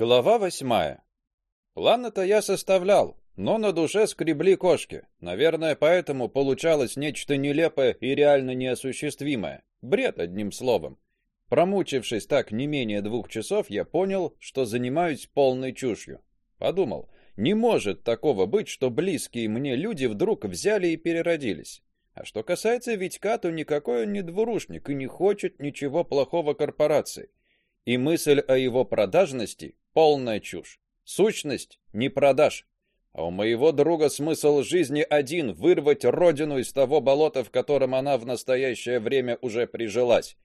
Глава восьмая. План-то я составлял, но на душе скребли кошки. Наверное, поэтому получалось нечто нелепое и реально неосуществимое. Бред одним словом. Промучившись так не менее двух часов, я понял, что занимаюсь полной чушью. Подумал, не может такого быть, что близкие мне люди вдруг взяли и переродились. А что касается Витька, то никакой он не двурушник и не хочет ничего плохого корпорации. И мысль о его продажности полная чушь. Сущность не продашь. А у моего друга смысл жизни один вырвать родину из того болота, в котором она в настоящее время уже прижилась.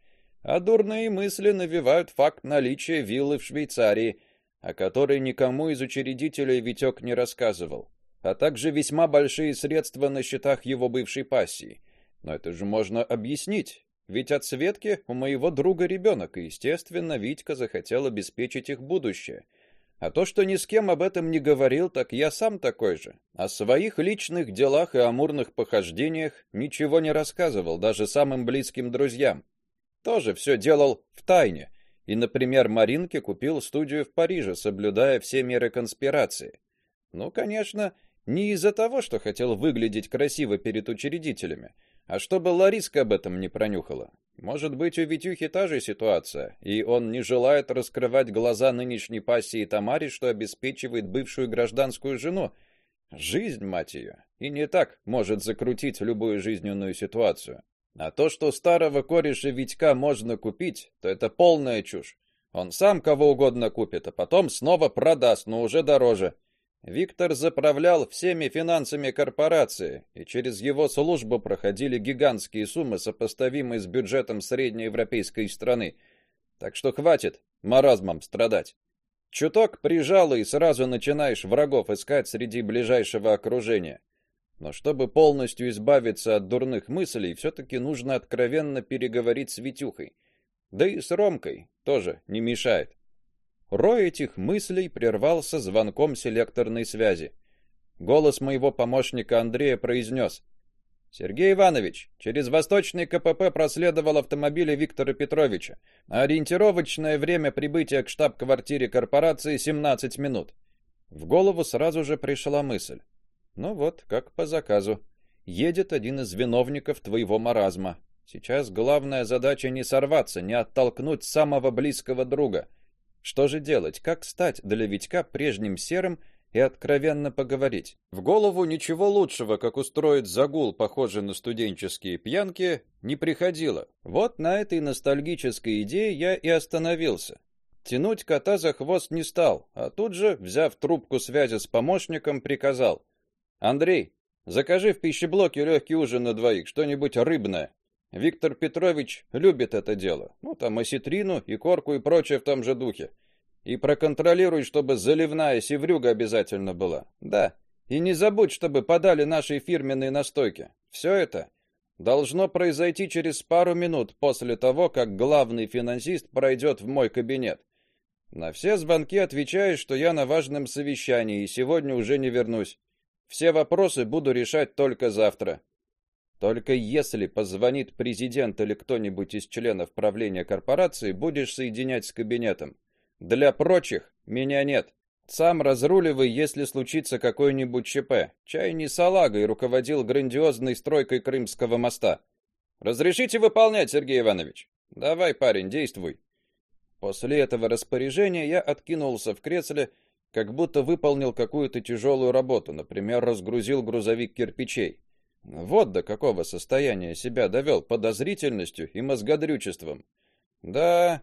А дурные мысли навевают факт наличия виллы в Швейцарии, о которой никому из учредителей Витек не рассказывал, а также весьма большие средства на счетах его бывшей пассии. Но это же можно объяснить. Ведь от Светки у моего друга ребенок, и, естественно, Витька захотел обеспечить их будущее. А то, что ни с кем об этом не говорил, так я сам такой же. О своих личных делах и амурных похождениях ничего не рассказывал даже самым близким друзьям. Тоже все делал в тайне. И, например, Маринке купил студию в Париже, соблюдая все меры конспирации. Ну, конечно, не из-за того, что хотел выглядеть красиво перед учредителями, а чтобы Лариска об этом не пронюхала. Может быть, у Витюхи та же ситуация, и он не желает раскрывать глаза нынешней пассии Тамаре, что обеспечивает бывшую гражданскую жену. Жизнь, мать ее, и не так может закрутить любую жизненную ситуацию. А то, что старого кореша Витька можно купить, то это полная чушь. Он сам кого угодно купит, а потом снова продаст, но уже дороже. Виктор заправлял всеми финансами корпорации, и через его службу проходили гигантские суммы, сопоставимые с бюджетом среднеевропейской страны. Так что хватит маразмом страдать. Чуток прижало и сразу начинаешь врагов искать среди ближайшего окружения. Но чтобы полностью избавиться от дурных мыслей, все таки нужно откровенно переговорить с Витюхой. Да и с Ромкой тоже не мешает. Рой этих мыслей прервался звонком селекторной связи. Голос моего помощника Андрея произнес. Сергей Иванович, через Восточный КПП проследовал автомобиль Виктора Петровича. Ориентировочное время прибытия к штаб-квартире корпорации 17 минут. В голову сразу же пришла мысль. Ну вот, как по заказу. Едет один из виновников твоего маразма. Сейчас главная задача не сорваться, не оттолкнуть самого близкого друга. Что же делать? Как стать для Витька прежним серым и откровенно поговорить? В голову ничего лучшего, как устроить загул, похожий на студенческие пьянки, не приходило. Вот на этой ностальгической идее я и остановился. Тянуть кота за хвост не стал, а тут же, взяв трубку связи с помощником, приказал: "Андрей, закажи в пищеблоке легкий ужин на двоих, что-нибудь рыбное". Виктор Петрович любит это дело. Ну, там осетрину и корку и прочее в том же духе. И проконтролируй, чтобы заливная севрюга обязательно была. Да. И не забудь, чтобы подали наши фирменные настойки. Все это должно произойти через пару минут после того, как главный финансист пройдет в мой кабинет. На все звонки отвечаю, что я на важном совещании и сегодня уже не вернусь. Все вопросы буду решать только завтра. Только если позвонит президент или кто-нибудь из членов правления корпорации, будешь соединять с кабинетом. Для прочих меня нет. Сам разруливай, если случится какой-нибудь ЧП. Чай не салага и руководил грандиозной стройкой Крымского моста. Разрешите выполнять, Сергей Иванович. Давай, парень, действуй. После этого распоряжения я откинулся в кресле, как будто выполнил какую-то тяжелую работу, например, разгрузил грузовик кирпичей. Вот до какого состояния себя довел подозрительностью и мозгодрючеством. Да,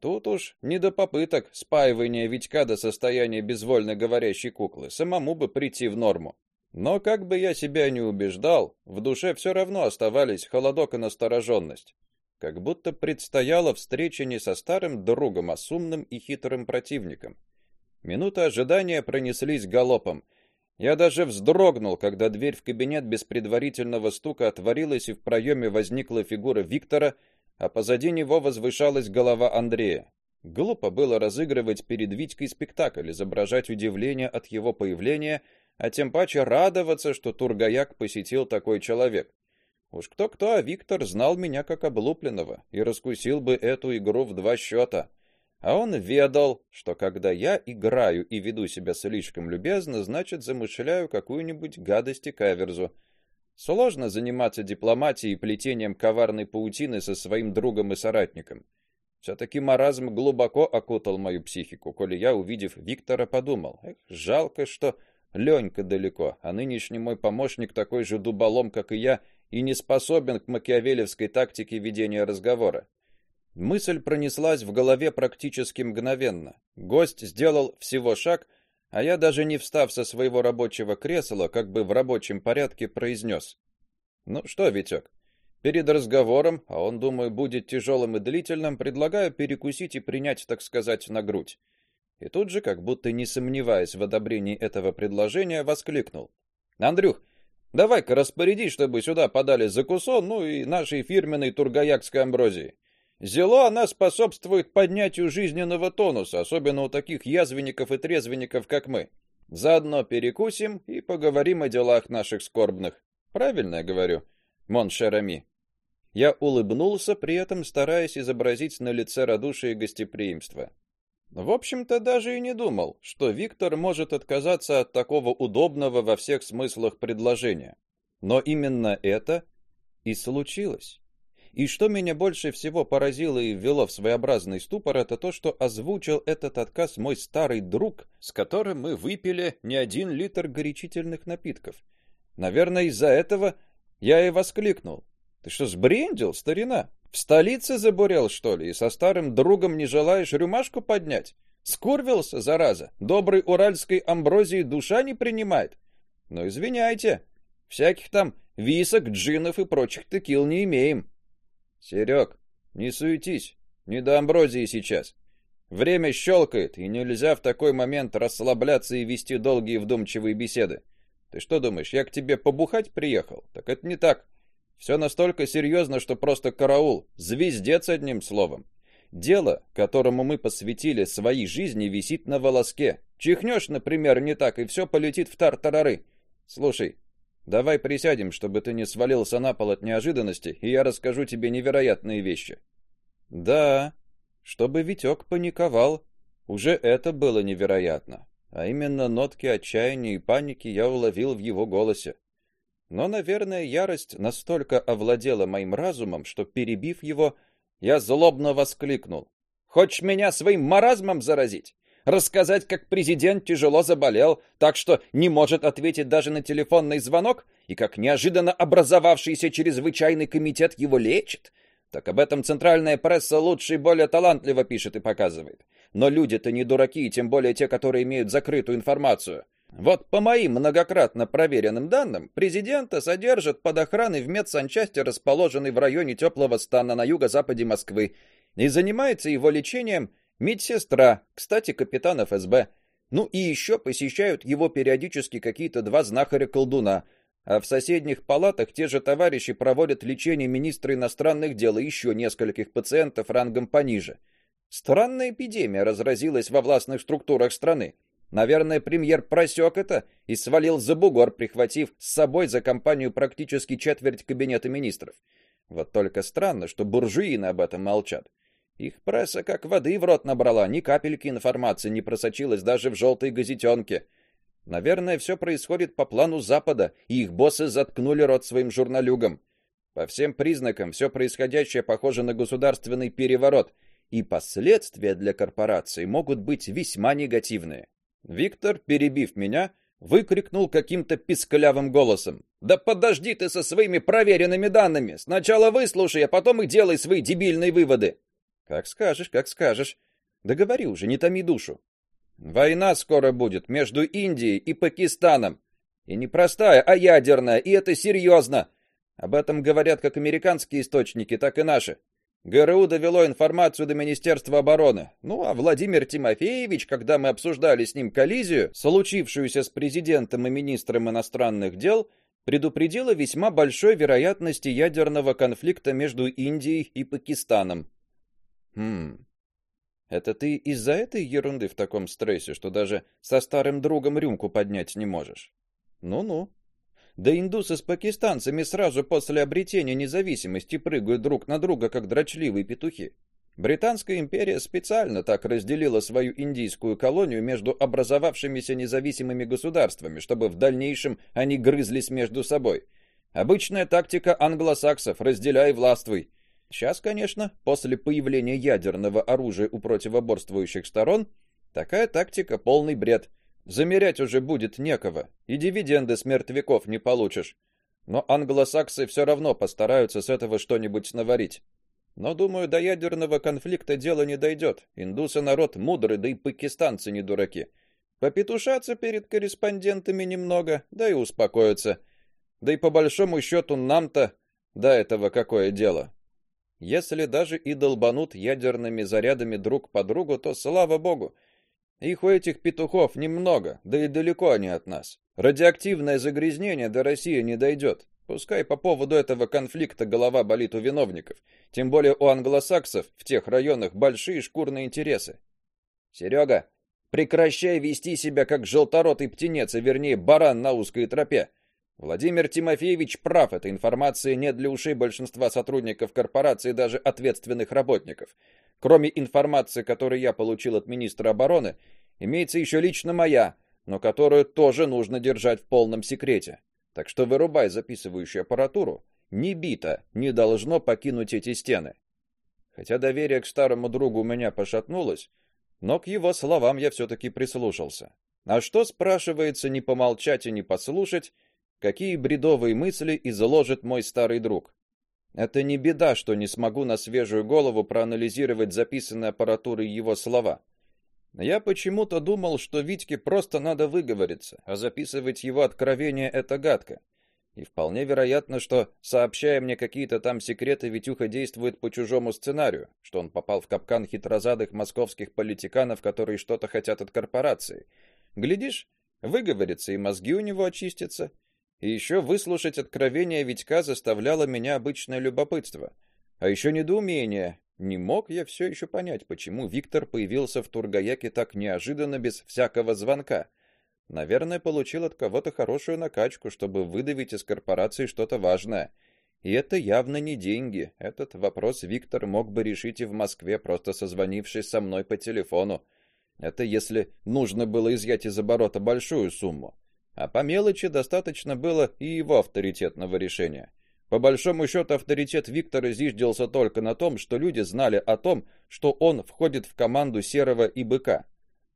тут уж не до попыток спаивания Витька до состояния безвольно говорящей куклы, самому бы прийти в норму. Но как бы я себя не убеждал, в душе все равно оставались холодок и настороженность. Как будто предстояла встреча не со старым другом, а с умным и хитрым противником. Минуты ожидания пронеслись галопом — я даже вздрогнул, когда дверь в кабинет без предварительного стука отворилась, и в проеме возникла фигура Виктора, а позади него возвышалась голова Андрея. Глупо было разыгрывать перед Витькой спектакль, изображать удивление от его появления, а тем паче радоваться, что Тургаяк посетил такой человек. Уж кто-кто, а Виктор знал меня как облупленного и раскусил бы эту игру в два счета. А он ведал, что когда я играю и веду себя слишком любезно, значит, замышляю какую-нибудь гадость и каверзу. Сложно заниматься дипломатией и плетением коварной паутины со своим другом и соратником. все таки маразм глубоко окутал мою психику, коли я, увидев Виктора, подумал: "Эх, жалко, что Ленька далеко, а нынешний мой помощник такой же дуболом, как и я, и не способен к макиавелевской тактике ведения разговора". Мысль пронеслась в голове практически мгновенно. Гость сделал всего шаг, а я даже не встав со своего рабочего кресла, как бы в рабочем порядке произнес. Ну что, Витек, перед разговором, а он, думаю, будет тяжелым и длительным, предлагаю перекусить и принять, так сказать, на грудь. И тут же, как будто не сомневаясь в одобрении этого предложения, воскликнул: "Андрюх, давай-ка распорядись, чтобы сюда подали закусон, ну и нашей фирменной тургаякской амброзии. Зело она способствует поднятию жизненного тонуса, особенно у таких язвенников и трезвенников, как мы. Заодно перекусим и поговорим о делах наших скорбных. Правильно я говорю, Моншерами. Я улыбнулся, при этом стараясь изобразить на лице радушие и гостеприимство. В общем-то, даже и не думал, что Виктор может отказаться от такого удобного во всех смыслах предложения. Но именно это и случилось. И что меня больше всего поразило и ввело в своеобразный ступор, это то, что озвучил этот отказ мой старый друг, с которым мы выпили не один литр горячительных напитков. Наверное, из-за этого я и воскликнул: "Ты что, сбрендил, старина? В столице забурел, что ли, и со старым другом не желаешь рюмашку поднять? Скурвился, зараза. Доброй уральской амброзии душа не принимает. Но ну, извиняйте, всяких там висок, джинов и прочих текил не имеем. Серег, не суетись, не до амброзии сейчас. Время щелкает, и нельзя в такой момент расслабляться и вести долгие вдумчивые беседы. Ты что думаешь, я к тебе побухать приехал? Так это не так. Все настолько серьезно, что просто караул, звездец одним словом. Дело, которому мы посвятили свои жизни, висит на волоске. Чихнешь, например, не так, и все полетит в тартарары. Слушай, Давай присядем, чтобы ты не свалился на пол от неожиданности, и я расскажу тебе невероятные вещи. Да, чтобы Витек паниковал, уже это было невероятно. А именно нотки отчаяния и паники я уловил в его голосе. Но, наверное, ярость настолько овладела моим разумом, что перебив его, я злобно воскликнул: "Хочешь меня своим маразмом заразить? Рассказать, как президент тяжело заболел, так что не может ответить даже на телефонный звонок, и как неожиданно образовавшийся чрезвычайный комитет его лечит. Так об этом центральная пресса лучше и более талантливо пишет и показывает. Но люди-то не дураки, тем более те, которые имеют закрытую информацию. Вот по моим многократно проверенным данным, президента содержат под охраной в медсанчасти, расположенной в районе теплого стана на юго-западе Москвы, и занимается его лечением Медсестра, кстати, капитан ФСБ. Ну и еще посещают его периодически какие-то два знахаря-колдуна, а в соседних палатах те же товарищи проводят лечение министра иностранных дел и еще нескольких пациентов рангом пониже. Странная эпидемия разразилась во властных структурах страны. Наверное, премьер просек это и свалил за бугор, прихватив с собой за компанию практически четверть кабинета министров. Вот только странно, что буржуины об этом молчат. Их пресса как воды в рот набрала, ни капельки информации не просочилось даже в желтой газетенке. Наверное, все происходит по плану Запада, и их боссы заткнули рот своим журналюгам. По всем признакам все происходящее похоже на государственный переворот, и последствия для корпорации могут быть весьма негативные. Виктор, перебив меня, выкрикнул каким-то писклявым голосом: "Да подожди ты со своими проверенными данными. Сначала выслушай, а потом и делай свои дебильные выводы". Как скажешь, как скажешь. Да говори уже, не томи душу. Война скоро будет между Индией и Пакистаном. И не простая, а ядерная, и это серьезно. Об этом говорят как американские источники, так и наши. ГРУ довело информацию до Министерства обороны. Ну, а Владимир Тимофеевич, когда мы обсуждали с ним коллизию, случившуюся с президентом и министром иностранных дел, предупредил о весьма большой вероятности ядерного конфликта между Индией и Пакистаном. Хм. Это ты из-за этой ерунды в таком стрессе, что даже со старым другом рюмку поднять не можешь? Ну-ну. Да индусы с пакистанцами сразу после обретения независимости прыгают друг на друга как дрочливые петухи. Британская империя специально так разделила свою индийскую колонию между образовавшимися независимыми государствами, чтобы в дальнейшем они грызлись между собой. Обычная тактика англосаксов «разделяй властвуй». Сейчас, конечно, после появления ядерного оружия у противоборствующих сторон, такая тактика полный бред. Замерять уже будет некого, и дивиденды с мертвяков не получишь. Но англосаксы все равно постараются с этого что-нибудь наварить. Но, думаю, до ядерного конфликта дело не дойдет. Индусы народ мудрый, да и пакистанцы не дураки. Попетушатся перед корреспондентами немного, да и успокоятся. Да и по большому счету нам-то до этого какое дело? Если даже и долбанут ядерными зарядами друг по другу, то слава богу. Их у этих петухов немного, да и далеко они от нас. Радиоактивное загрязнение до России не дойдет. Пускай по поводу этого конфликта голова болит у виновников, тем более у англосаксов в тех районах большие шкурные интересы. Серега, прекращай вести себя как желторотый птенец, а вернее баран на узкой тропе. Владимир Тимофеевич прав, эта информация не для ушей большинства сотрудников корпорации, даже ответственных работников. Кроме информации, которую я получил от министра обороны, имеется еще лично моя, но которую тоже нужно держать в полном секрете. Так что вырубай записывающую аппаратуру. Ни бита не должно покинуть эти стены. Хотя доверие к старому другу у меня пошатнулось, но к его словам я все таки прислушался. А что спрашивается не помолчать и не послушать, какие бредовые мысли изложит мой старый друг? Это не беда, что не смогу на свежую голову проанализировать записанные аппаратурой его слова. Я почему-то думал, что Витьке просто надо выговориться, а записывать его откровения это гадко. И вполне вероятно, что сообщая мне какие-то там секреты, Витюха действует по чужому сценарию, что он попал в капкан хитрозадых московских политиканов, которые что-то хотят от корпорации. Глядишь, выговорится и мозги у него очистятся. И еще выслушать откровения Витька заставляло меня обычное любопытство, а еще недоумение, не мог я все еще понять, почему Виктор появился в Тургаяке так неожиданно без всякого звонка. Наверное, получил от кого-то хорошую накачку, чтобы выдавить из корпорации что-то важное. И это явно не деньги. Этот вопрос Виктор мог бы решить и в Москве, просто созвонившись со мной по телефону. Это если нужно было изъять из оборота большую сумму. А по мелочи достаточно было и его авторитетного решения. По большому счету авторитет Виктора зиждился только на том, что люди знали о том, что он входит в команду Серого и Быка.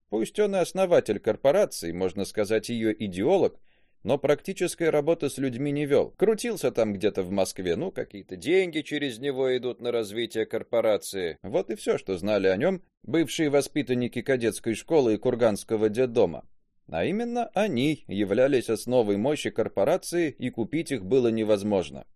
Пусть он и основатель корпорации, можно сказать, ее идеолог, но практической работы с людьми не вел. Крутился там где-то в Москве, ну, какие-то деньги через него идут на развитие корпорации. Вот и все, что знали о нем бывшие воспитанники кадетской школы и Курганского детдома. А именно они являлись основой мощи корпорации, и купить их было невозможно.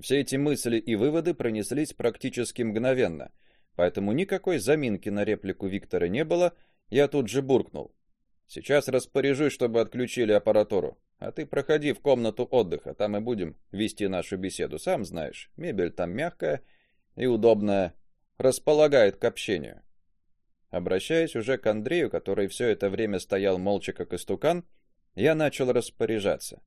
Все эти мысли и выводы пронеслись практически мгновенно, поэтому никакой заминки на реплику Виктора не было, я тут же буркнул: "Сейчас распоряжусь, чтобы отключили аппаратуру, а ты проходи в комнату отдыха, там и будем вести нашу беседу, сам знаешь, мебель там мягкая и удобная, располагает к общению". Обращаясь уже к Андрею, который все это время стоял молча как истукан, я начал распоряжаться.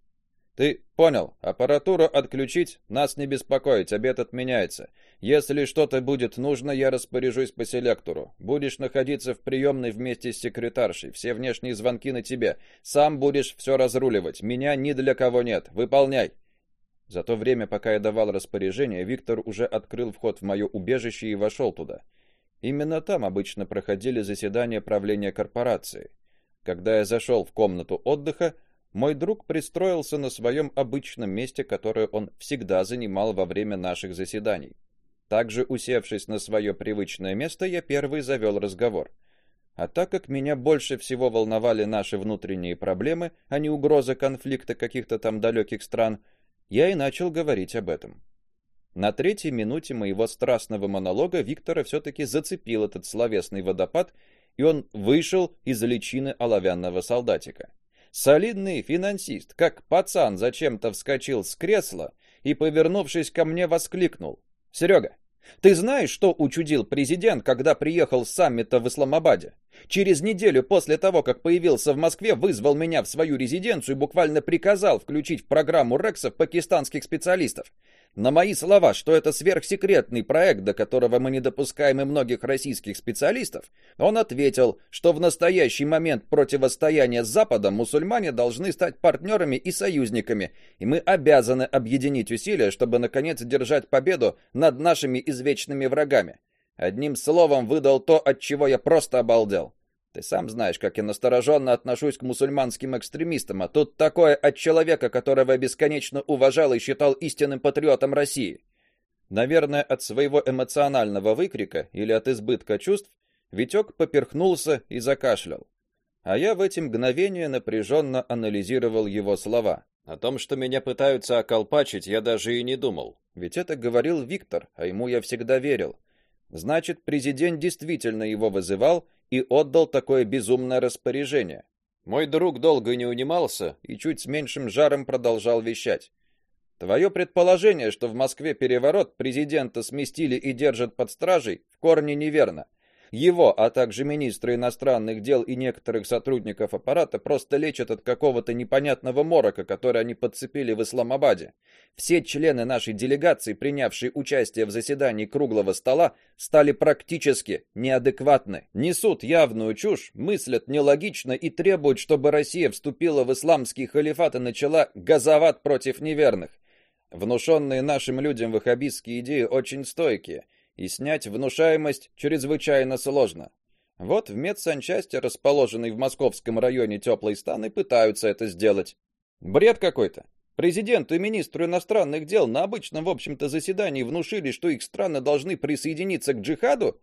Ты понял? Аппаратуру отключить, нас не беспокоить, обед отменяется. Если что-то будет нужно, я распоряжусь по селектору. Будешь находиться в приемной вместе с секретаршей. Все внешние звонки на тебе. Сам будешь все разруливать. Меня ни для кого нет. Выполняй. За то время, пока я давал распоряжение, Виктор уже открыл вход в мое убежище и вошел туда. Именно там обычно проходили заседания правления корпорации. Когда я зашел в комнату отдыха, мой друг пристроился на своем обычном месте, которое он всегда занимал во время наших заседаний. Также, усевшись на свое привычное место, я первый завел разговор. А так как меня больше всего волновали наши внутренние проблемы, а не угроза конфликта каких-то там далеких стран, я и начал говорить об этом. На третьей минуте моего страстного монолога Виктора все таки зацепил этот словесный водопад, и он вышел из личины оловянного солдатика. Солидный финансист, как пацан, зачем-то вскочил с кресла и, повернувшись ко мне, воскликнул: "Серега, ты знаешь, что учудил президент, когда приехал с саммита в Исламабаде? Через неделю после того, как появился в Москве, вызвал меня в свою резиденцию и буквально приказал включить в программу Рексов пакистанских специалистов. На мои слова, что это сверхсекретный проект, до которого мы не допускаем и многих российских специалистов, он ответил, что в настоящий момент противостояния с Западом мусульмане должны стать партнерами и союзниками, и мы обязаны объединить усилия, чтобы наконец держать победу над нашими извечными врагами. Одним словом, выдал то, от чего я просто обалдел. Ты сам знаешь, как я настороженно отношусь к мусульманским экстремистам, а тут такое от человека, которого я бесконечно уважал и считал истинным патриотом России. Наверное, от своего эмоционального выкрика или от избытка чувств Витек поперхнулся и закашлял. А я в эти мгновения напряженно анализировал его слова. О том, что меня пытаются околпачить, я даже и не думал. Ведь это говорил Виктор, а ему я всегда верил. Значит, президент действительно его вызывал и отдал такое безумное распоряжение. Мой друг долго не унимался и чуть с меньшим жаром продолжал вещать. Твое предположение, что в Москве переворот, президента сместили и держат под стражей, в корне неверно. Его, а также министры иностранных дел и некоторых сотрудников аппарата просто лечат от какого-то непонятного морока, который они подцепили в Исламабаде. Все члены нашей делегации, принявшие участие в заседании круглого стола, стали практически неадекватны, несут явную чушь, мыслят нелогично и требуют, чтобы Россия вступила в исламский халифат и начала газовать против неверных. Внушенные нашим людям ваххабистские идеи очень стойкие – и снять внушаемость чрезвычайно сложно. Вот в медсанчасти, расположенной в московском районе теплой станы, пытаются это сделать. Бред какой-то. Президенту и министру иностранных дел на обычном, в общем-то, заседании внушили, что их страны должны присоединиться к джихаду?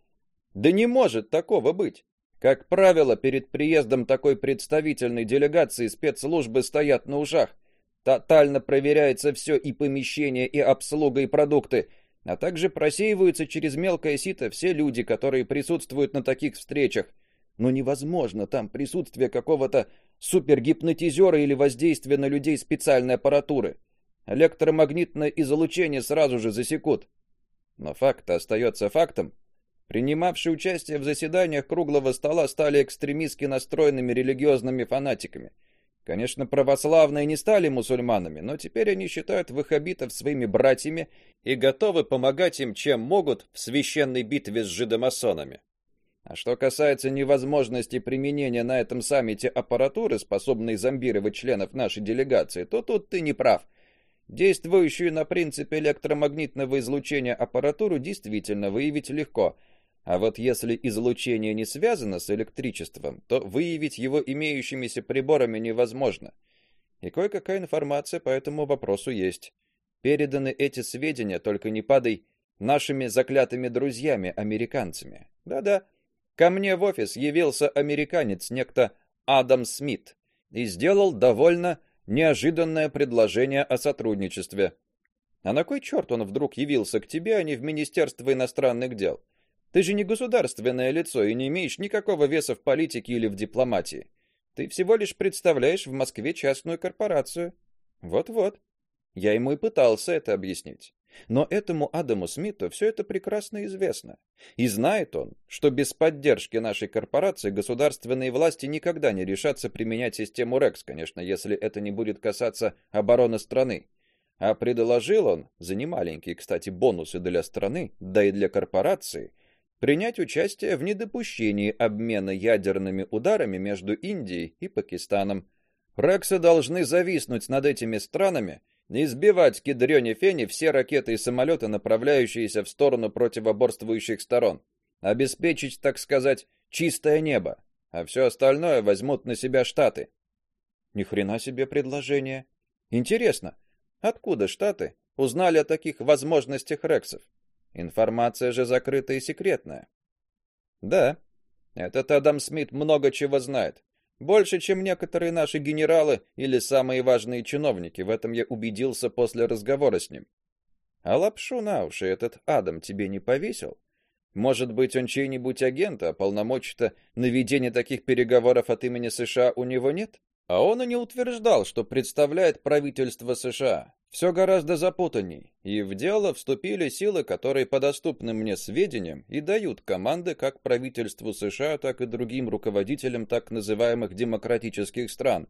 Да не может такого быть. Как правило, перед приездом такой представительной делегации спецслужбы стоят на ушах. Тотально проверяется все и помещение, и обслуга, и продукты а также просеиваются через мелкое сито все люди, которые присутствуют на таких встречах. Но невозможно там присутствие какого-то супергипнотизера или воздействие на людей специальной аппаратуры. Электромагнитное излучение сразу же засекут. Но факт остается фактом. Принимавшие участие в заседаниях круглого стола стали экстремистски настроенными религиозными фанатиками – Конечно, православные не стали мусульманами, но теперь они считают ваххабитов своими братьями и готовы помогать им чем могут в священной битве с жидомасонами. А что касается невозможности применения на этом саммите аппаратуры, способной зомбировать членов нашей делегации, то тут ты не прав. Действующую на принципе электромагнитного излучения аппаратуру действительно выявить легко – а вот если излучение не связано с электричеством, то выявить его имеющимися приборами невозможно. И кое-какая информация по этому вопросу есть. Переданы эти сведения, только не падай, нашими заклятыми друзьями, американцами. Да-да. Ко мне в офис явился американец, некто Адам Смит, и сделал довольно неожиданное предложение о сотрудничестве. А на кой черт он вдруг явился к тебе, а не в Министерство иностранных дел? Ты же не государственное лицо и не имеешь никакого веса в политике или в дипломатии. Ты всего лишь представляешь в Москве частную корпорацию. Вот-вот. Я ему и пытался это объяснить. Но этому Адаму Смиту все это прекрасно известно. И знает он, что без поддержки нашей корпорации государственные власти никогда не решатся применять систему Рекс, конечно, если это не будет касаться обороны страны. А предложил он, за немаленькие, кстати, бонусы для страны, да и для корпорации, принять участие в недопущении обмена ядерными ударами между Индией и Пакистаном. Рексы должны зависнуть над этими странами и сбивать к ядрёне фени все ракеты и самолеты, направляющиеся в сторону противоборствующих сторон, обеспечить, так сказать, чистое небо, а все остальное возьмут на себя штаты. Ни хрена себе предложение. Интересно, откуда штаты узнали о таких возможностях рексов? Информация же закрытая и секретная. Да. Этот Адам Смит много чего знает. Больше, чем некоторые наши генералы или самые важные чиновники. В этом я убедился после разговора с ним. А лапшу на уши этот Адам тебе не повесил? Может быть, он чей-нибудь агент, а полномочий-то на ведение таких переговоров от имени США у него нет? А он и не утверждал, что представляет правительство США. Все гораздо запутанней, и в дело вступили силы, которые по доступным мне сведениям и дают команды как правительству США, так и другим руководителям так называемых демократических стран.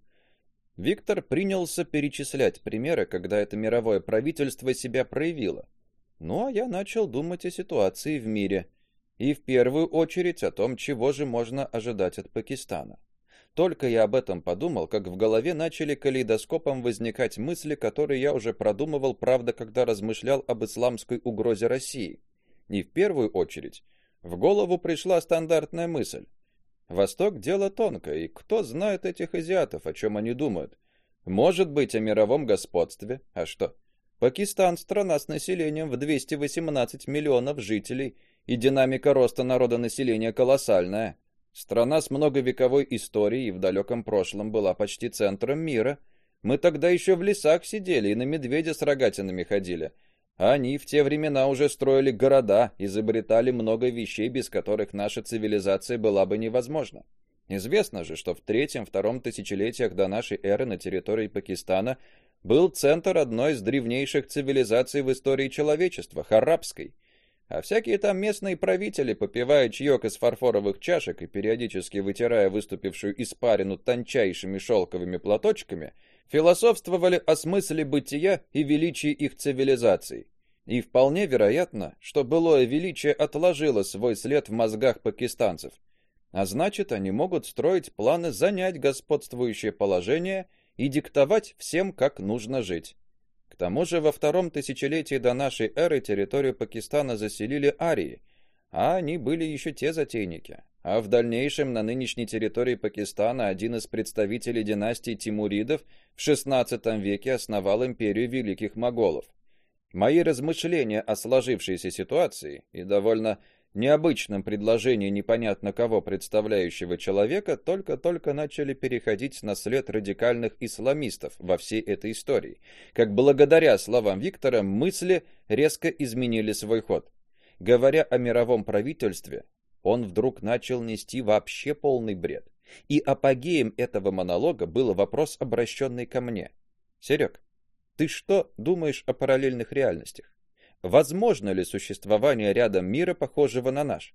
Виктор принялся перечислять примеры, когда это мировое правительство себя проявило. Ну, а я начал думать о ситуации в мире, и в первую очередь о том, чего же можно ожидать от Пакистана. Только я об этом подумал, как в голове начали калейдоскопом возникать мысли, которые я уже продумывал, правда, когда размышлял об исламской угрозе России. И в первую очередь в голову пришла стандартная мысль: Восток дело тонкое, и кто знает этих азиатов, о чем они думают? Может быть, о мировом господстве. А что? Пакистан страна с населением в 218 миллионов жителей, и динамика роста народонаселения колоссальная. Страна с многовековой историей и в далеком прошлом была почти центром мира. Мы тогда еще в лесах сидели и на медведя с рогатинами ходили. А они в те времена уже строили города, изобретали много вещей, без которых наша цивилизация была бы невозможна. Известно же, что в третьем-втором тысячелетиях до нашей эры на территории Пакистана был центр одной из древнейших цивилизаций в истории человечества харабской. А всякие там местные правители, попивая чаек из фарфоровых чашек и периодически вытирая выступившую испарину тончайшими шелковыми платочками, философствовали о смысле бытия и величии их цивилизаций. И вполне вероятно, что былое величие отложило свой след в мозгах пакистанцев. А значит, они могут строить планы занять господствующее положение и диктовать всем, как нужно жить. К тому же во втором тысячелетии до нашей эры территорию Пакистана заселили арии, а они были еще те затейники. А в дальнейшем на нынешней территории Пакистана один из представителей династии Тимуридов в XVI веке основал империю великих моголов. Мои размышления о сложившейся ситуации и довольно необычном предложении непонятно кого представляющего человека только-только начали переходить на след радикальных исламистов во всей этой истории. Как благодаря словам Виктора мысли резко изменили свой ход. Говоря о мировом правительстве, он вдруг начал нести вообще полный бред. И апогеем этого монолога был вопрос, обращенный ко мне. Серег, ты что думаешь о параллельных реальностях? Возможно ли существование рядом мира, похожего на наш?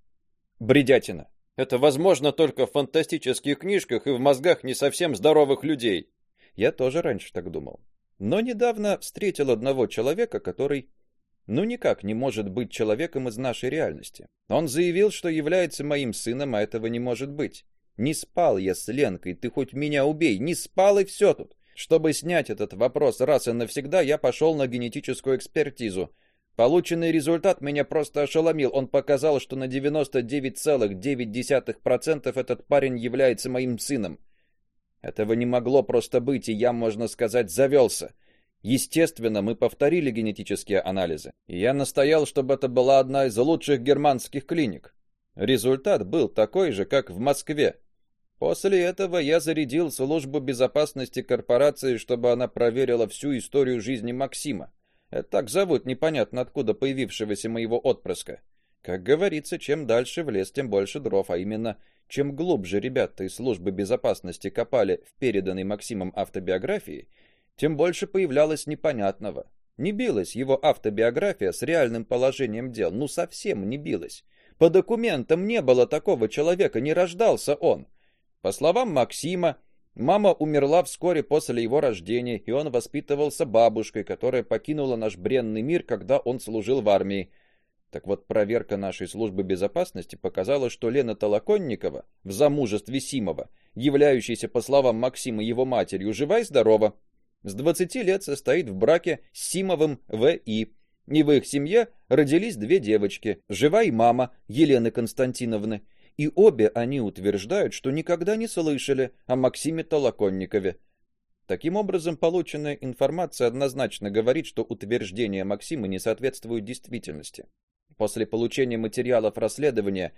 Бредятина. Это возможно только в фантастических книжках и в мозгах не совсем здоровых людей. Я тоже раньше так думал. Но недавно встретил одного человека, который ну никак не может быть человеком из нашей реальности. Он заявил, что является моим сыном, а этого не может быть. Не спал я с Ленкой, ты хоть меня убей, не спал и все тут. Чтобы снять этот вопрос раз и навсегда, я пошел на генетическую экспертизу. Полученный результат меня просто ошеломил. Он показал, что на 99,9% этот парень является моим сыном. Этого не могло просто быть, и я, можно сказать, завелся. Естественно, мы повторили генетические анализы. И я настоял, чтобы это была одна из лучших германских клиник. Результат был такой же, как в Москве. После этого я зарядил службу безопасности корпорации, чтобы она проверила всю историю жизни Максима. Это так зовут непонятно откуда появившегося моего отпрыска. Как говорится, чем дальше в лес, тем больше дров, а именно, чем глубже ребята из службы безопасности копали в переданной Максимом автобиографии, тем больше появлялось непонятного. Не билась его автобиография с реальным положением дел, ну совсем не билась. По документам не было такого человека, не рождался он. По словам Максима, Мама умерла вскоре после его рождения, и он воспитывался бабушкой, которая покинула наш бренный мир, когда он служил в армии. Так вот, проверка нашей службы безопасности показала, что Лена Толоконникова в замужестве Симова, являющейся, по словам Максима, его матерью, жива и здорова. С 20 лет состоит в браке с Симовым В.И. И в их семье родились две девочки, жива и мама Елены Константиновны, и обе они утверждают, что никогда не слышали о Максиме Толоконникове. Таким образом, полученная информация однозначно говорит, что утверждения Максима не соответствуют действительности. После получения материалов расследования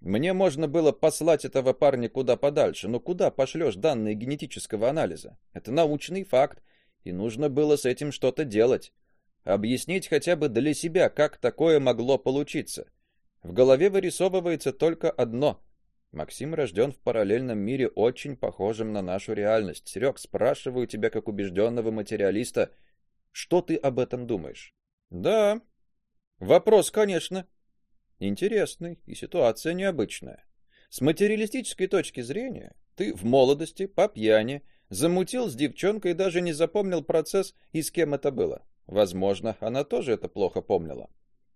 мне можно было послать этого парня куда подальше, но куда пошлешь данные генетического анализа? Это научный факт, и нужно было с этим что-то делать. Объяснить хотя бы для себя, как такое могло получиться. В голове вырисовывается только одно. Максим рожден в параллельном мире, очень похожем на нашу реальность. Серег, спрашиваю тебя как убежденного материалиста, что ты об этом думаешь? Да. Вопрос, конечно, интересный и ситуация необычная. С материалистической точки зрения, ты в молодости по пьяни замутил с девчонкой и даже не запомнил процесс и с кем это было. Возможно, она тоже это плохо помнила.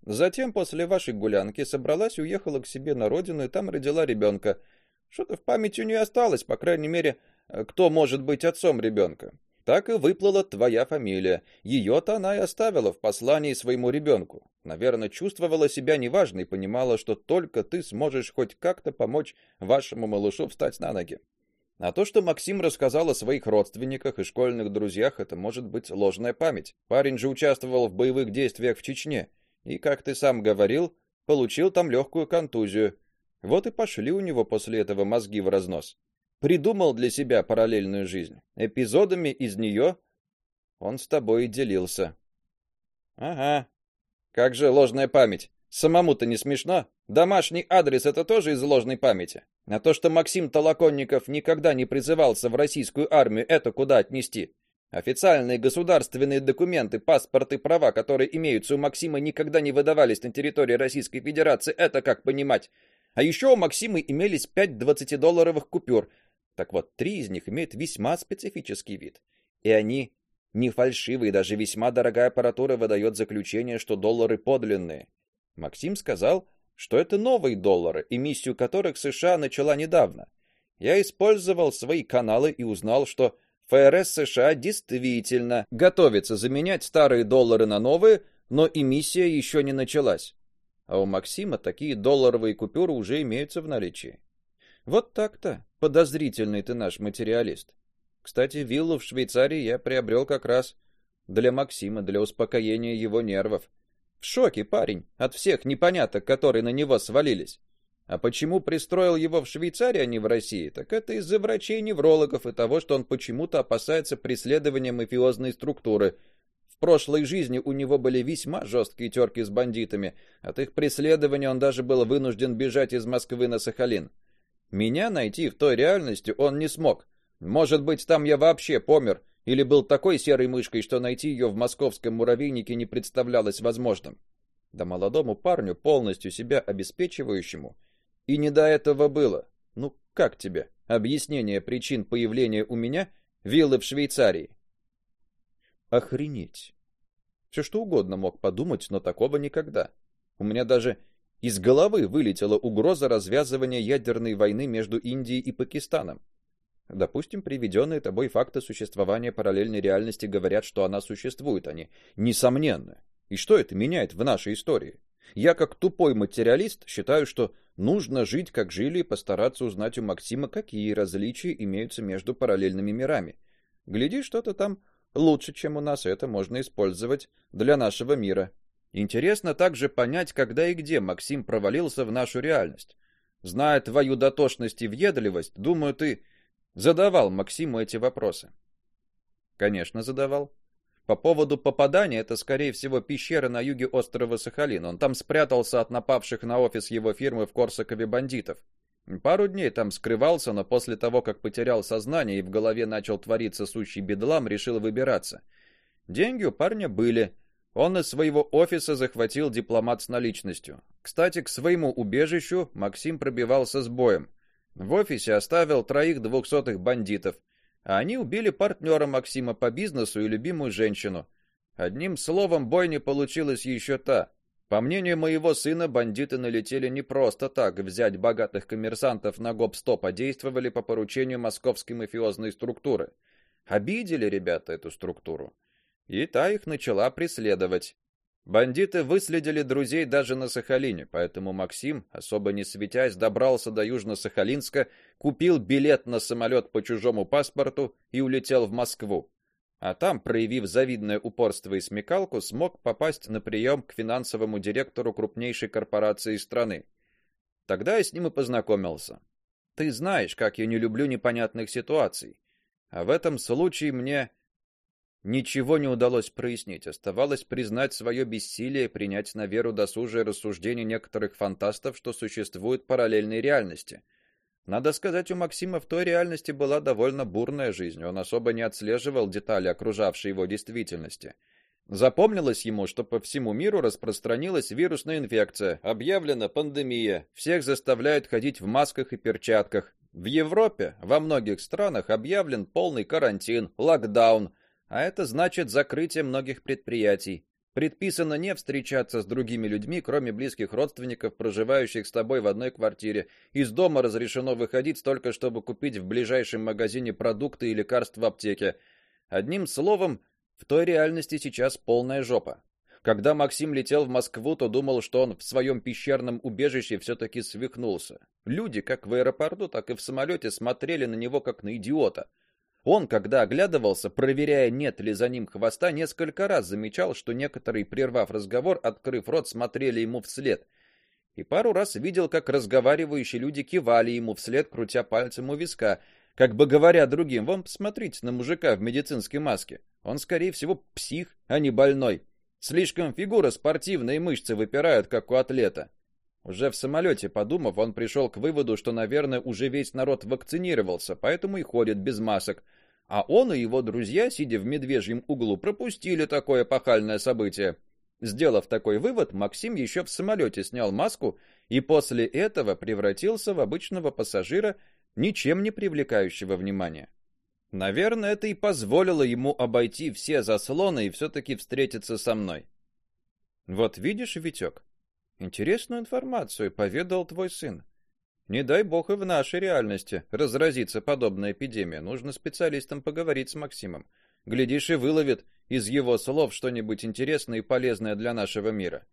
Затем после вашей гулянки собралась, уехала к себе на родину и там родила ребенка. Что-то в памяти у нее осталось, по крайней мере, кто может быть отцом ребенка. Так и выплыла твоя фамилия. Ее-то она и оставила в послании своему ребенку. Наверное, чувствовала себя неважной, понимала, что только ты сможешь хоть как-то помочь вашему малышу встать на ноги. А то, что Максим рассказал о своих родственниках и школьных друзьях, это может быть ложная память. Парень же участвовал в боевых действиях в Чечне и, как ты сам говорил, получил там легкую контузию. Вот и пошли у него после этого мозги в разнос придумал для себя параллельную жизнь. Эпизодами из нее он с тобой и делился. Ага. Как же ложная память? Самому-то не смешно? Домашний адрес это тоже из ложной памяти. А то, что Максим Толоконников никогда не призывался в российскую армию, это куда отнести? Официальные государственные документы, паспорты, права, которые имеются у Максима, никогда не выдавались на территории Российской Федерации. Это как понимать? А еще у Максима имелись пять 20-долларовых купюр, так вот, три из них имеют весьма специфический вид. И они не фальшивые, даже весьма дорогая аппаратура выдает заключение, что доллары подлинные. Максим сказал, что это новые доллары, эмиссию которых США начала недавно. Я использовал свои каналы и узнал, что ФРС США действительно готовится заменять старые доллары на новые, но эмиссия еще не началась. А у Максима такие долларовые купюры уже имеются в наличии. Вот так-то. Подозрительный ты наш материалист. Кстати, виллу в Швейцарии я приобрел как раз для Максима, для успокоения его нервов. В шоке парень от всех непоняток, которые на него свалились. А почему пристроил его в Швейцарии, а не в России? Так это из-за врачей-неврологов и того, что он почему-то опасается преследования мафиозной структуры. В прошлой жизни у него были весьма жесткие терки с бандитами. От их преследования он даже был вынужден бежать из Москвы на Сахалин. Меня найти в той реальности он не смог. Может быть, там я вообще помер или был такой серой мышкой, что найти ее в московском муравейнике не представлялось возможным. Да молодому парню, полностью себя обеспечивающему, и не до этого было. Ну, как тебе объяснение причин появления у меня виллы в Швейцарии? Охренеть. Все что угодно мог подумать, но такого никогда. У меня даже из головы вылетела угроза развязывания ядерной войны между Индией и Пакистаном. Допустим, приведенные тобой факты существования параллельной реальности говорят, что она существует, они несомненны. И что это меняет в нашей истории? Я, как тупой материалист, считаю, что нужно жить, как жили, и постараться узнать у Максима, какие различия имеются между параллельными мирами. Гляди, что-то там лучше, чем у нас, это можно использовать для нашего мира. Интересно также понять, когда и где Максим провалился в нашу реальность. Зная твою дотошность и въедливость, думаю, ты задавал Максиму эти вопросы. Конечно, задавал. По поводу попадания это скорее всего пещера на юге острова Сахалин. Он там спрятался от напавших на офис его фирмы в Корсакове бандитов. Пару дней там скрывался, но после того, как потерял сознание и в голове начал твориться сущий бедлам, решил выбираться. Деньги у парня были, он из своего офиса захватил дипломат с наличностью. Кстати, к своему убежищу Максим пробивался с боем. В офисе оставил троих двухсотых бандитов, а они убили партнера Максима по бизнесу и любимую женщину. Одним словом, бойня получилась еще та. По мнению моего сына, бандиты налетели не просто так взять богатых коммерсантов на гоп-стоп, а действовали по поручению московской мафиозной структуры. Обидели ребята эту структуру и та их начала преследовать. Бандиты выследили друзей даже на Сахалине, поэтому Максим, особо не светясь, добрался до Южно-Сахалинска, купил билет на самолет по чужому паспорту и улетел в Москву. А там, проявив завидное упорство и смекалку, смог попасть на прием к финансовому директору крупнейшей корпорации страны. Тогда я с ним и познакомился. Ты знаешь, как я не люблю непонятных ситуаций. А в этом случае мне Ничего не удалось прояснить, оставалось признать свое бессилие, принять на веру досужие рассуждения некоторых фантастов, что существуют параллельные реальности. Надо сказать, у Максима в той реальности была довольно бурная жизнь, он особо не отслеживал детали окружавшей его действительности. Запомнилось ему, что по всему миру распространилась вирусная инфекция, объявлена пандемия, всех заставляют ходить в масках и перчатках. В Европе, во многих странах объявлен полный карантин, локдаун, а это значит закрытие многих предприятий. Предписано не встречаться с другими людьми, кроме близких родственников, проживающих с тобой в одной квартире. Из дома разрешено выходить только чтобы купить в ближайшем магазине продукты и лекарства в аптеке. Одним словом, в той реальности сейчас полная жопа. Когда Максим летел в Москву, то думал, что он в своем пещерном убежище все таки свихнулся. Люди, как в аэропорту, так и в самолете, смотрели на него как на идиота. Он, когда оглядывался, проверяя, нет ли за ним хвоста, несколько раз замечал, что некоторые, прервав разговор, открыв рот, смотрели ему вслед. И пару раз видел, как разговаривающие люди кивали ему вслед, крутя пальцем у виска, как бы говоря другим: "Вон, посмотрите на мужика в медицинской маске. Он, скорее всего, псих, а не больной. Слишком фигура спортивная и мышцы выпирают, как у атлета". Уже в самолете, подумав, он пришел к выводу, что, наверное, уже весь народ вакцинировался, поэтому и ходит без масок. А он и его друзья, сидя в медвежьем углу, пропустили такое пахальное событие. Сделав такой вывод, Максим еще в самолете снял маску и после этого превратился в обычного пассажира, ничем не привлекающего внимания. Наверное, это и позволило ему обойти все заслоны и все таки встретиться со мной. Вот видишь, Витек, Интересную информацию поведал твой сын. Не дай бог и в нашей реальности разразится подобная эпидемия. Нужно специалистам поговорить с Максимом. Глядишь и выловит из его слов что-нибудь интересное и полезное для нашего мира.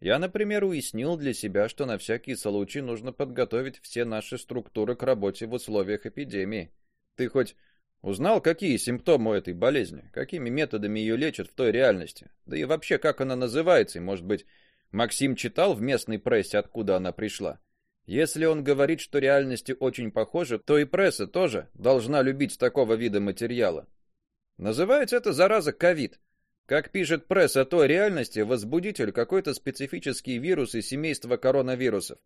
Я, например, уяснил для себя, что на всякий случай нужно подготовить все наши структуры к работе в условиях эпидемии. Ты хоть узнал, какие симптомы у этой болезни, какими методами ее лечат в той реальности? Да и вообще, как она называется, и, может быть, Максим читал в местной прессе, откуда она пришла. Если он говорит, что реальности очень похожи, то и пресса тоже должна любить такого вида материала. Называется это зараза ковид. Как пишет пресса той реальности, возбудитель какой-то специфический вирус из семейства коронавирусов.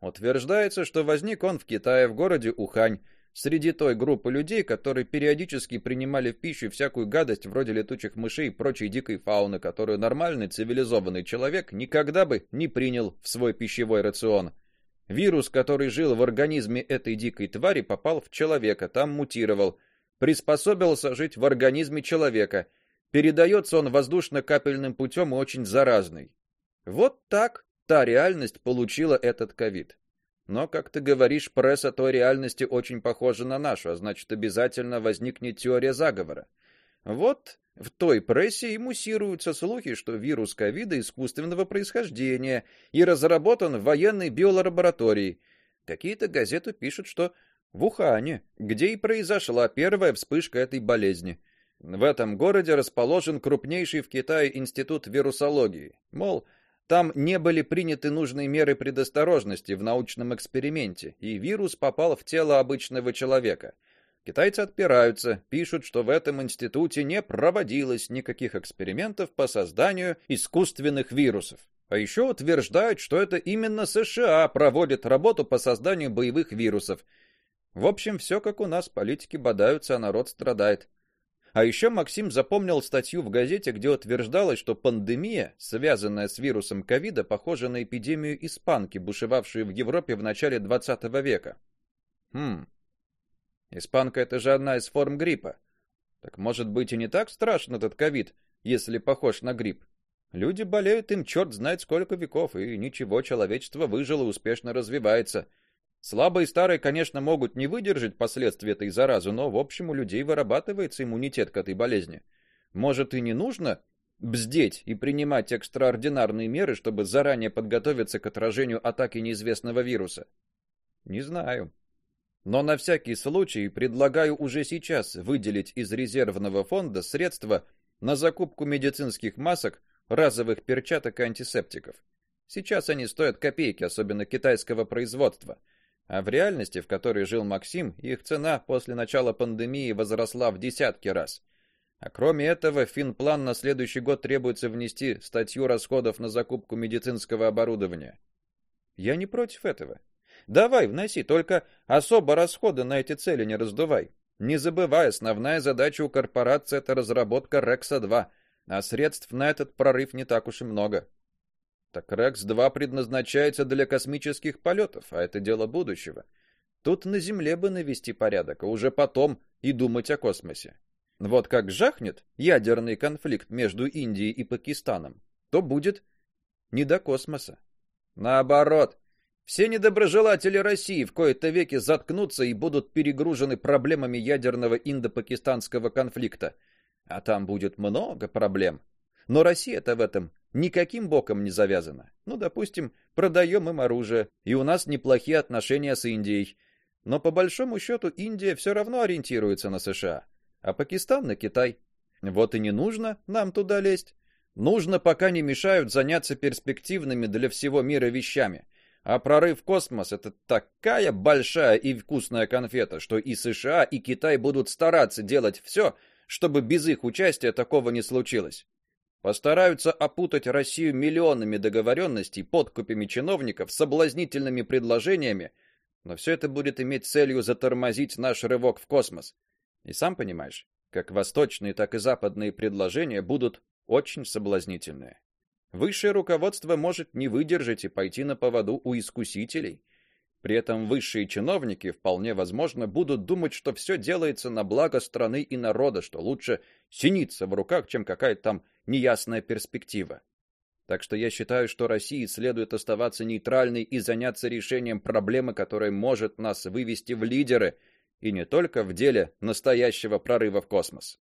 Утверждается, что возник он в Китае в городе Ухань, среди той группы людей, которые периодически принимали в пищу всякую гадость вроде летучих мышей и прочей дикой фауны, которую нормальный цивилизованный человек никогда бы не принял в свой пищевой рацион. Вирус, который жил в организме этой дикой твари, попал в человека, там мутировал, приспособился жить в организме человека. Передается он воздушно-капельным путем и очень заразный. Вот так та реальность получила этот ковид. Но, как ты говоришь, пресса той реальности очень похожа на нашу, а значит, обязательно возникнет теория заговора. Вот в той прессе и муссируются слухи, что вирус ковида искусственного происхождения и разработан в военной биолаборатории. Какие-то газеты пишут, что в Ухане, где и произошла первая вспышка этой болезни. В этом городе расположен крупнейший в Китае институт вирусологии. Мол, там не были приняты нужные меры предосторожности в научном эксперименте, и вирус попал в тело обычного человека. Китайцы отпираются, пишут, что в этом институте не проводилось никаких экспериментов по созданию искусственных вирусов. А еще утверждают, что это именно США проводят работу по созданию боевых вирусов. В общем, все как у нас, политики бодаются, а народ страдает. А еще Максим запомнил статью в газете, где утверждалось, что пандемия, связанная с вирусом ковида, похожа на эпидемию испанки, бушевавшую в Европе в начале 20 века. Хм. Испанка это же одна из форм гриппа. Так может быть и не так страшен этот ковид, если похож на грипп. Люди болеют им черт знает сколько веков, и ничего, человечество выжило успешно развивается. Слабые старые, конечно, могут не выдержать последствий этой заразы, но в общем у людей вырабатывается иммунитет к этой болезни. Может и не нужно бздеть и принимать экстраординарные меры, чтобы заранее подготовиться к отражению атаки неизвестного вируса. Не знаю. Но на всякий случай предлагаю уже сейчас выделить из резервного фонда средства на закупку медицинских масок, разовых перчаток и антисептиков. Сейчас они стоят копейки, особенно китайского производства. А в реальности, в которой жил Максим, их цена после начала пандемии возросла в десятки раз. А кроме этого, финплан на следующий год требуется внести статью расходов на закупку медицинского оборудования. Я не против этого. Давай, вноси, только особо расходы на эти цели не раздувай. Не забывай, основная задача у корпорации это разработка Рекса 2. а средств на этот прорыв не так уж и много. Так Рекс-2 предназначается для космических полетов, а это дело будущего. Тут на Земле бы навести порядок, а уже потом и думать о космосе. Вот как жахнет ядерный конфликт между Индией и Пакистаном, то будет не до космоса. Наоборот, все недоброжелатели России в кои-то веки заткнутся и будут перегружены проблемами ядерного индо-пакистанского конфликта. А там будет много проблем. Но Россия-то в этом никаким боком не завязана. Ну, допустим, продаем им оружие, и у нас неплохие отношения с Индией. Но по большому счету Индия все равно ориентируется на США, а Пакистан на Китай. Вот и не нужно нам туда лезть. Нужно, пока не мешают, заняться перспективными для всего мира вещами. А прорыв в космос это такая большая и вкусная конфета, что и США, и Китай будут стараться делать все, чтобы без их участия такого не случилось. Постараются опутать Россию миллионами договоренностей, подкупами чиновников, соблазнительными предложениями, но все это будет иметь целью затормозить наш рывок в космос. И сам понимаешь, как восточные, так и западные предложения будут очень соблазнительные. Высшее руководство может не выдержать и пойти на поводу у искусителей. При этом высшие чиновники вполне возможно будут думать, что все делается на благо страны и народа, что лучше синица в руках, чем какая-то там неясная перспектива. Так что я считаю, что России следует оставаться нейтральной и заняться решением проблемы, которая может нас вывести в лидеры, и не только в деле настоящего прорыва в космос.